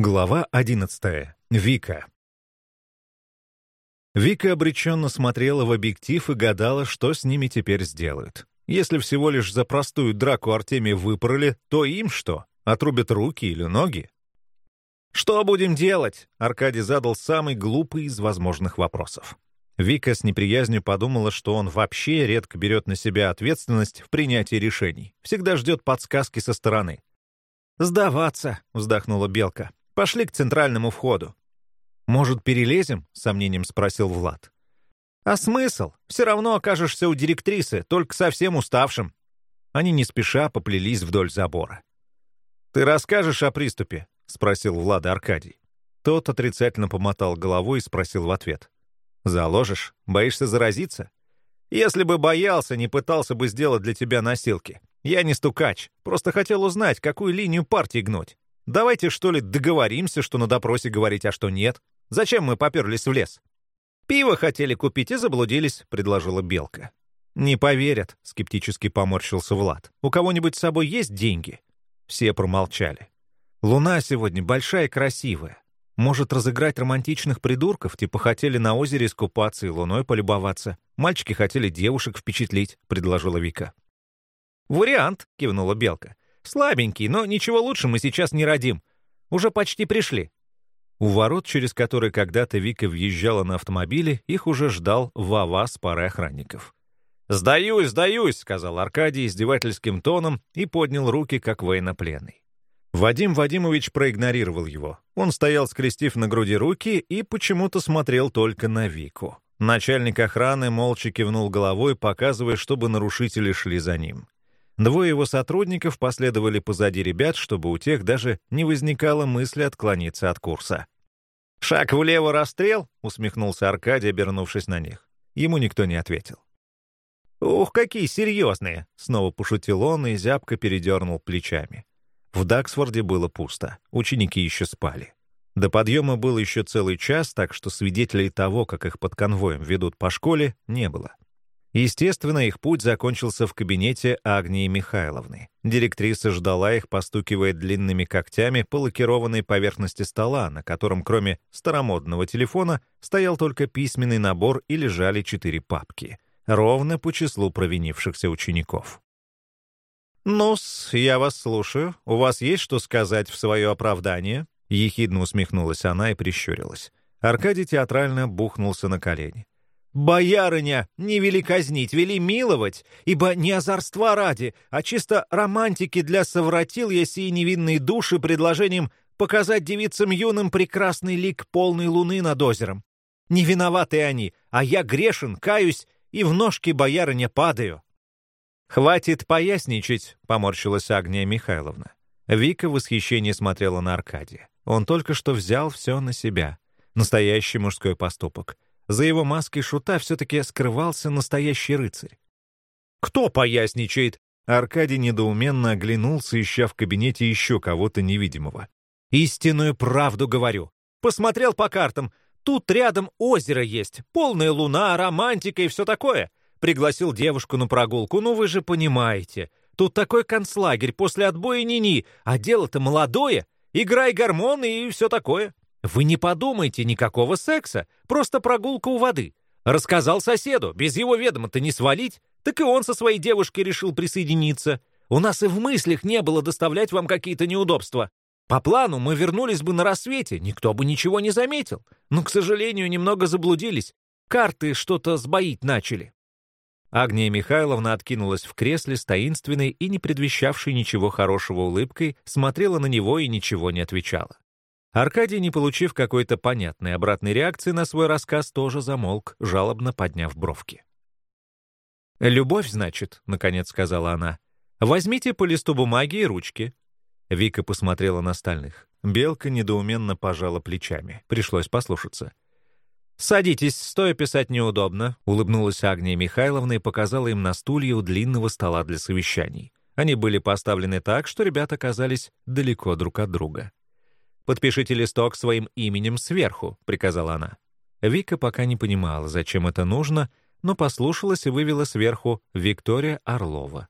Глава 11. Вика. Вика обреченно смотрела в объектив и гадала, что с ними теперь сделают. Если всего лишь за простую драку Артемия выпороли, то им что? Отрубят руки или ноги? «Что будем делать?» — Аркадий задал самый глупый из возможных вопросов. Вика с неприязнью подумала, что он вообще редко берет на себя ответственность в принятии решений. Всегда ждет подсказки со стороны. «Сдаваться», — вздохнула Белка. Пошли к центральному входу. «Может, перелезем?» — сомнением спросил Влад. «А смысл? Все равно окажешься у директрисы, только совсем уставшим». Они не спеша поплелись вдоль забора. «Ты расскажешь о приступе?» — спросил Влада Аркадий. Тот отрицательно помотал головой и спросил в ответ. «Заложишь? Боишься заразиться?» «Если бы боялся, не пытался бы сделать для тебя носилки. Я не стукач, просто хотел узнать, какую линию партии гнуть. Давайте, что ли, договоримся, что на допросе говорить, а что нет. Зачем мы поперлись в лес? Пиво хотели купить и заблудились, предложила Белка. Не поверят, скептически поморщился Влад. У кого-нибудь с собой есть деньги? Все промолчали. Луна сегодня большая и красивая. Может разыграть романтичных придурков, типа хотели на озере искупаться и луной полюбоваться. Мальчики хотели девушек впечатлить, предложила Вика. «Вариант», — кивнула Белка. Слабенький, но ничего лучше мы сейчас не родим. Уже почти пришли». У ворот, через которые когда-то Вика въезжала на автомобиле, их уже ждал Вава с парой охранников. «Сдаюсь, сдаюсь», — сказал Аркадий издевательским тоном и поднял руки, как военнопленный. Вадим Вадимович проигнорировал его. Он стоял, скрестив на груди руки, и почему-то смотрел только на Вику. Начальник охраны молча кивнул головой, показывая, чтобы нарушители шли за ним. Двое его сотрудников последовали позади ребят, чтобы у тех даже не возникало мысли отклониться от курса. «Шаг влево, расстрел!» — усмехнулся Аркадий, обернувшись на них. Ему никто не ответил. «Ух, какие серьезные!» — снова пошутил он и зябко передернул плечами. В Даксфорде было пусто, ученики еще спали. До подъема был еще целый час, так что свидетелей того, как их под конвоем ведут по школе, не было. Естественно, их путь закончился в кабинете Агнии Михайловны. Директриса ждала их, постукивая длинными когтями по лакированной поверхности стола, на котором, кроме старомодного телефона, стоял только письменный набор и лежали четыре папки, ровно по числу провинившихся учеников. «Ну-с, я вас слушаю. У вас есть что сказать в свое оправдание?» Ехидно усмехнулась она и прищурилась. Аркадий театрально бухнулся на колени. Боярыня не вели казнить, вели миловать, ибо не озорства ради, а чисто романтики для совратил я сии невинные души предложением показать девицам юным прекрасный лик полной луны над озером. Не виноваты они, а я грешен, каюсь и в ножки боярыня падаю. «Хватит поясничать», — поморщилась Агния Михайловна. Вика в восхищении смотрела на Аркадия. Он только что взял все на себя. Настоящий мужской поступок — за его маской шута все-таки скрывался настоящий рыцарь. «Кто поясничает?» Аркадий недоуменно оглянулся, ища в кабинете еще кого-то невидимого. «Истинную правду говорю. Посмотрел по картам. Тут рядом озеро есть, полная луна, романтика и все такое. Пригласил девушку на прогулку, ну вы же понимаете. Тут такой концлагерь после отбоя ни-ни, а дело-то молодое. Играй гормоны и все такое. Вы не подумайте, никакого секса, просто прогулка у воды. Рассказал соседу, без его ведома-то не свалить, так и он со своей девушкой решил присоединиться. У нас и в мыслях не было доставлять вам какие-то неудобства. По плану мы вернулись бы на рассвете, никто бы ничего не заметил. Но, к сожалению, немного заблудились. Карты что-то сбоить начали. Агния Михайловна откинулась в кресле с таинственной и не предвещавшей ничего хорошего улыбкой, смотрела на него и ничего не отвечала. Аркадий, не получив какой-то понятной обратной реакции на свой рассказ, тоже замолк, жалобно подняв бровки. «Любовь, значит», — наконец сказала она. «Возьмите по листу бумаги и ручки». Вика посмотрела на остальных. Белка недоуменно пожала плечами. Пришлось послушаться. «Садитесь, стоя писать неудобно», — улыбнулась Агния Михайловна и показала им на стулья у длинного стола для совещаний. Они были поставлены так, что ребята оказались далеко друг от друга. «Подпишите листок своим именем сверху», — приказала она. Вика пока не понимала, зачем это нужно, но послушалась и вывела сверху «Виктория Орлова».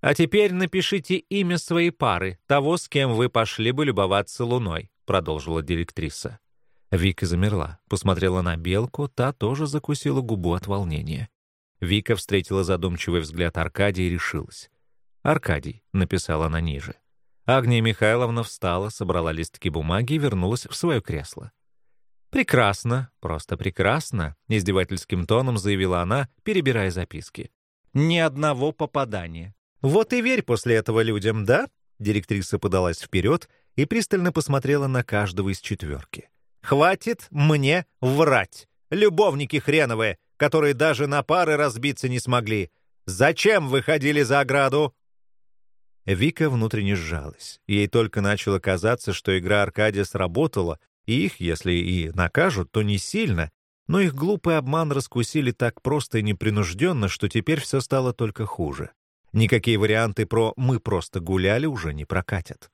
«А теперь напишите имя своей пары, того, с кем вы пошли бы любоваться луной», — продолжила директриса. Вика замерла, посмотрела на белку, та тоже закусила губу от волнения. Вика встретила задумчивый взгляд Аркадия и решилась. «Аркадий», — написала она ниже. Агния Михайловна встала, собрала листки бумаги и вернулась в свое кресло. «Прекрасно, просто прекрасно», — издевательским тоном заявила она, перебирая записки. «Ни одного попадания. «Вот и верь после этого людям, да?» Директриса подалась вперед и пристально посмотрела на каждого из четверки. «Хватит мне врать! Любовники хреновые, которые даже на пары разбиться не смогли! Зачем выходили за ограду?» Вика внутренне сжалась. Ей только начало казаться, что игра Аркадия сработала, и их, если и накажут, то не сильно, но их глупый обман раскусили так просто и непринужденно, что теперь все стало только хуже. Никакие варианты про «мы просто гуляли» уже не прокатят.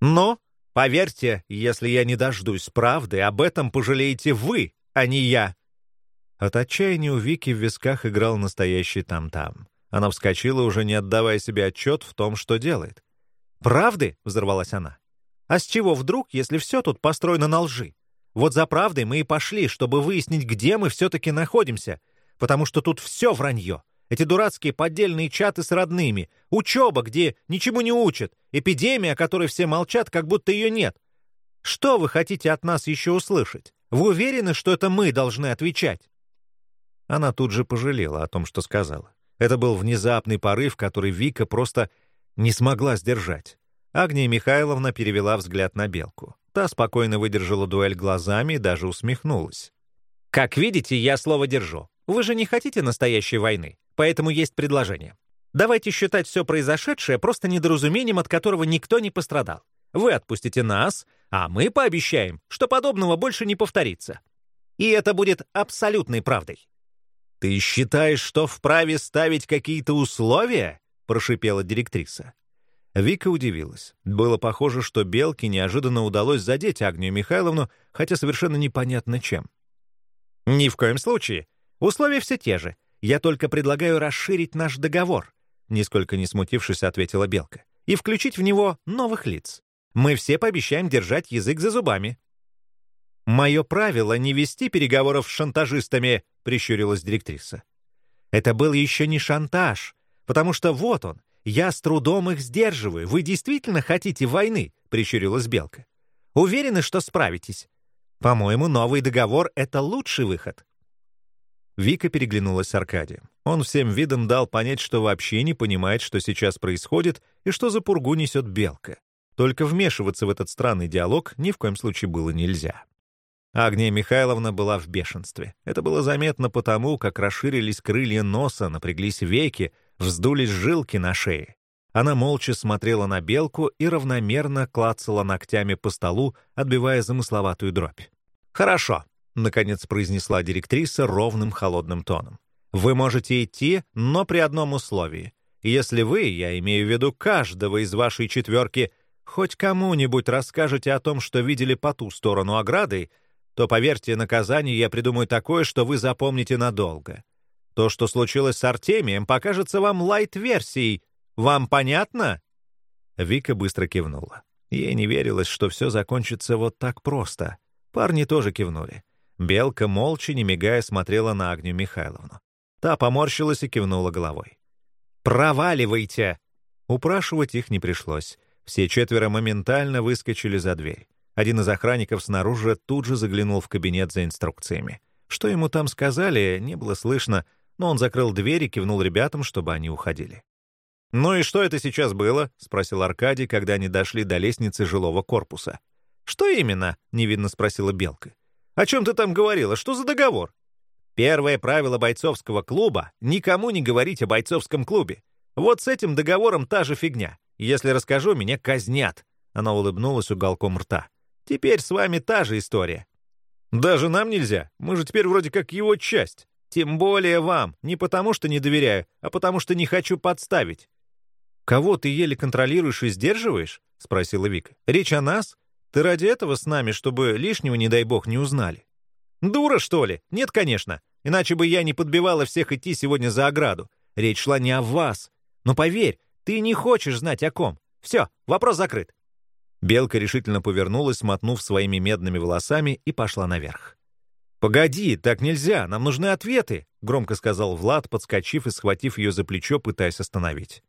Но, поверьте, если я не дождусь правды, об этом пожалеете вы, а не я. От отчаяния у Вики в висках играл настоящий там-там. Она вскочила, уже не отдавая себе отчет в том, что делает. «Правды?» — взорвалась она. «А с чего вдруг, если все тут построено на лжи? Вот за правдой мы и пошли, чтобы выяснить, где мы все-таки находимся, потому что тут все вранье. Эти дурацкие поддельные чаты с родными, учеба, где ничему не учат, эпидемия, о которой все молчат, как будто ее нет. Что вы хотите от нас еще услышать? Вы уверены, что это мы должны отвечать?» Она тут же пожалела о том, что сказала. Это был внезапный порыв, который Вика просто не смогла сдержать. Агния Михайловна перевела взгляд на Белку. Та спокойно выдержала дуэль глазами и даже усмехнулась. «Как видите, я слово держу. Вы же не хотите настоящей войны. Поэтому есть предложение. Давайте считать все произошедшее просто недоразумением, от которого никто не пострадал. Вы отпустите нас, а мы пообещаем, что подобного больше не повторится. И это будет абсолютной правдой. «Ты считаешь, что вправе ставить какие-то условия?» — прошипела директриса. Вика удивилась. Было похоже, что Белке неожиданно удалось задеть Агнию Михайловну, хотя совершенно непонятно чем. «Ни в коем случае. Условия все те же. Я только предлагаю расширить наш договор», — нисколько не смутившись, ответила Белка, «и включить в него новых лиц. Мы все пообещаем держать язык за зубами». «Мое правило — не вести переговоров с шантажистами», — прищурилась директриса. «Это был еще не шантаж, потому что вот он, я с трудом их сдерживаю. Вы действительно хотите войны?» — прищурилась Белка. «Уверены, что справитесь? По-моему, новый договор — это лучший выход». Вика переглянулась с Аркадием. Он всем видом дал понять, что вообще не понимает, что сейчас происходит и что за пургу несет белка. Только вмешиваться в этот странный диалог ни в коем случае было нельзя. Агния Михайловна была в бешенстве. Это было заметно потому, как расширились крылья носа, напряглись веки, вздулись жилки на шее. Она молча смотрела на белку и равномерно клацала ногтями по столу, отбивая замысловатую дробь. «Хорошо», — наконец произнесла директриса ровным холодным тоном. «Вы можете идти, но при одном условии. Если вы, я имею в виду каждого из вашей четверки, хоть кому-нибудь расскажете о том, что видели по ту сторону ограды, то, поверьте, наказание я придумаю такое, что вы запомните надолго. То, что случилось с Артемием, покажется вам лайт-версией. Вам понятно?» Вика быстро кивнула. Ей не верилось, что все закончится вот так просто. Парни тоже кивнули. Белка молча, не мигая, смотрела на Агнию Михайловну. Та поморщилась и кивнула головой. «Проваливайте!» Упрашивать их не пришлось. Все четверо моментально выскочили за дверь. Один из охранников снаружи тут же заглянул в кабинет за инструкциями. Что ему там сказали, не было слышно, но он закрыл дверь и кивнул ребятам, чтобы они уходили. «Ну и что это сейчас было?» — спросил Аркадий, когда они дошли до лестницы жилого корпуса. «Что именно?» — невинно спросила Белка. О чем ты там говорила? Что за договор? Первое правило бойцовского клуба — никому не говорить о бойцовском клубе. Вот с этим договором та же фигня. Если расскажу, меня казнят. Она улыбнулась уголком рта. Теперь с вами та же история. Даже нам нельзя. Мы же теперь вроде как его часть. Тем более вам. Не потому, что не доверяю, а потому, что не хочу подставить. «Кого ты еле контролируешь и сдерживаешь?» — спросила Вика. «Речь о нас? Ты ради этого с нами, чтобы лишнего, не дай бог, не узнали? Дура, что ли? Нет, конечно. Иначе бы я не подбивала всех идти сегодня за ограду. Речь шла не о вас. Но поверь, Ты не хочешь знать о ком. Все, вопрос закрыт». Белка решительно повернулась, мотнув своими медными волосами, и пошла наверх. «Погоди, так нельзя, нам нужны ответы», — громко сказал Влад, подскочив и схватив ее за плечо, пытаясь остановить.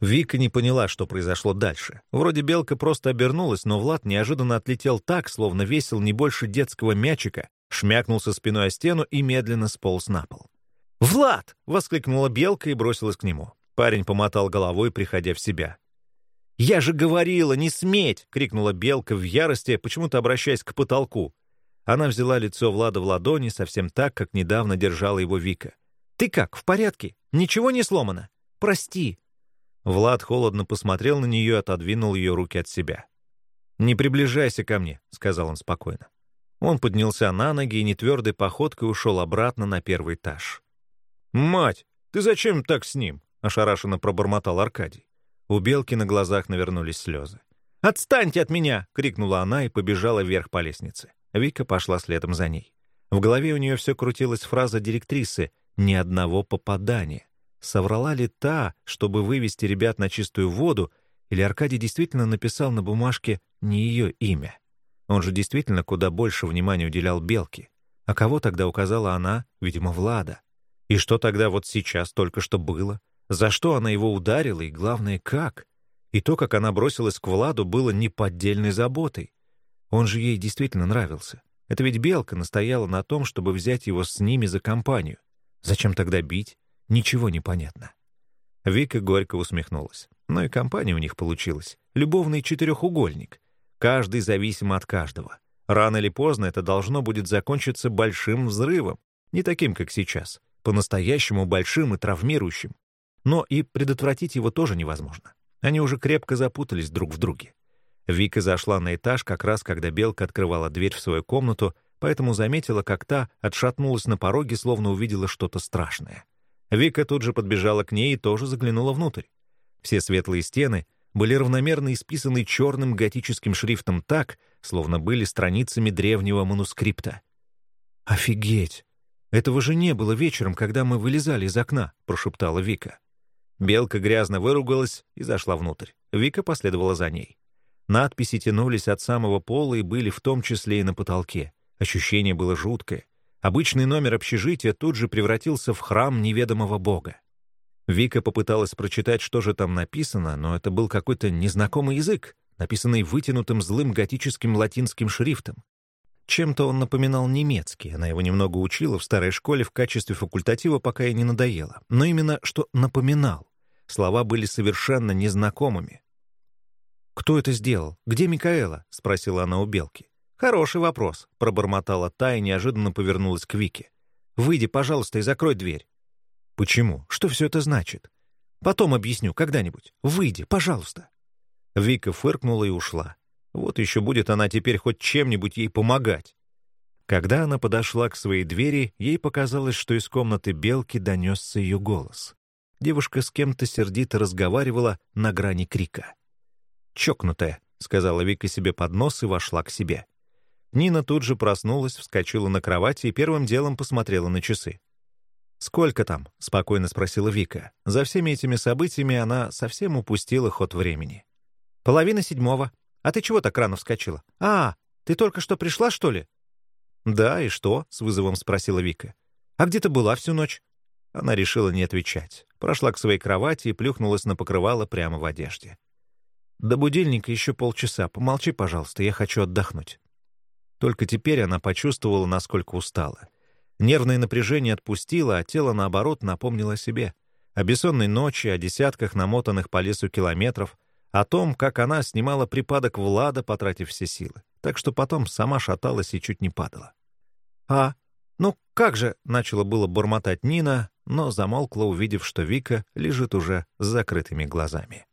Вика не поняла, что произошло дальше. Вроде белка просто обернулась, но Влад неожиданно отлетел так, словно весил не больше детского мячика, шмякнулся спиной о стену и медленно сполз на пол. «Влад!» — воскликнула белка и бросилась к нему. Парень помотал головой, приходя в себя. «Я же говорила, не сметь!» — крикнула белка в ярости, почему-то обращаясь к потолку. Она взяла лицо Влада в ладони, совсем так, как недавно держала его Вика. «Ты как, в порядке? Ничего не сломано? Прости!» Влад холодно посмотрел на нее и отодвинул ее руки от себя. «Не приближайся ко мне», — сказал он спокойно. Он поднялся на ноги и нетвердой походкой ушел обратно на первый этаж. «Мать, ты зачем так с ним?» — ошарашенно пробормотал Аркадий. У Белки на глазах навернулись слезы. «Отстаньте от меня!» — крикнула она и побежала вверх по лестнице. Вика пошла следом за ней. В голове у нее все крутилась фраза директрисы «ни одного попадания». Соврала ли та, чтобы вывести ребят на чистую воду, или Аркадий действительно написал на бумажке не ее имя? Он же действительно куда больше внимания уделял Белке. А кого тогда указала она? Видимо, Влада. И что тогда вот сейчас только что было? За что она его ударила и, главное, как? И то, как она бросилась к Владу, было неподдельной заботой. Он же ей действительно нравился. Это ведь Белка настояла на том, чтобы взять его с ними за компанию. Зачем тогда бить? Ничего не понятно. Вика горько усмехнулась. Но и компания у них получилась. Любовный четырехугольник. Каждый зависим от каждого. Рано или поздно это должно будет закончиться большим взрывом. Не таким, как сейчас. По-настоящему большим и травмирующим. Но и предотвратить его тоже невозможно. Они уже крепко запутались друг в друге. Вика зашла на этаж как раз, когда Белка открывала дверь в свою комнату, поэтому заметила, как та отшатнулась на пороге, словно увидела что-то страшное. Вика тут же подбежала к ней и тоже заглянула внутрь. Все светлые стены были равномерно исписаны черным готическим шрифтом так, словно были страницами древнего манускрипта. «Офигеть! Этого же не было вечером, когда мы вылезали из окна», — прошептала Вика. Белка грязно выругалась и зашла внутрь. Вика последовала за ней. Надписи тянулись от самого пола и были в том числе и на потолке. Ощущение было жуткое. Обычный номер общежития тут же превратился в храм неведомого бога. Вика попыталась прочитать, что же там написано, но это был какой-то незнакомый язык, написанный вытянутым злым готическим латинским шрифтом. Чем-то он напоминал немецкий, она его немного учила в старой школе в качестве факультатива, пока ей не надоело. Но именно что напоминал. Слова были совершенно незнакомыми. «Кто это сделал? Где Микаэла?» — спросила она у Белки. «Хороший вопрос», — пробормотала та и неожиданно повернулась к Вике. «Выйди, пожалуйста, и закрой дверь». «Почему? Что все это значит?» «Потом объясню, когда-нибудь. Выйди, пожалуйста». Вика фыркнула и ушла. Вот еще будет она теперь хоть чем-нибудь ей помогать. Когда она подошла к своей двери, ей показалось, что из комнаты Белки донесся ее голос. Девушка с кем-то сердито разговаривала на грани крика. «Чокнутая», — сказала Вика себе под нос и вошла к себе. Нина тут же проснулась, вскочила на кровати и первым делом посмотрела на часы. «Сколько там?» — спокойно спросила Вика. За всеми этими событиями она совсем упустила ход времени. «Половина седьмого. А ты чего так рано вскочила? А, ты только что пришла, что ли?» «Да, и что?» — с вызовом спросила Вика. «А где ты была всю ночь?» Она решила не отвечать. Прошла к своей кровати и плюхнулась на покрывало прямо в одежде. До будильника еще полчаса. Помолчи, пожалуйста, я хочу отдохнуть. Только теперь она почувствовала, насколько устала. Нервное напряжение отпустило, а тело, наоборот, напомнило о себе. О бессонной ночи, о десятках намотанных по лесу километров, о том, как она снимала припадок Влада, потратив все силы. Так что потом сама шаталась и чуть не падала. «А, ну как же?» — начала было бормотать Нина, но замолкла, увидев, что Вика лежит уже с закрытыми глазами.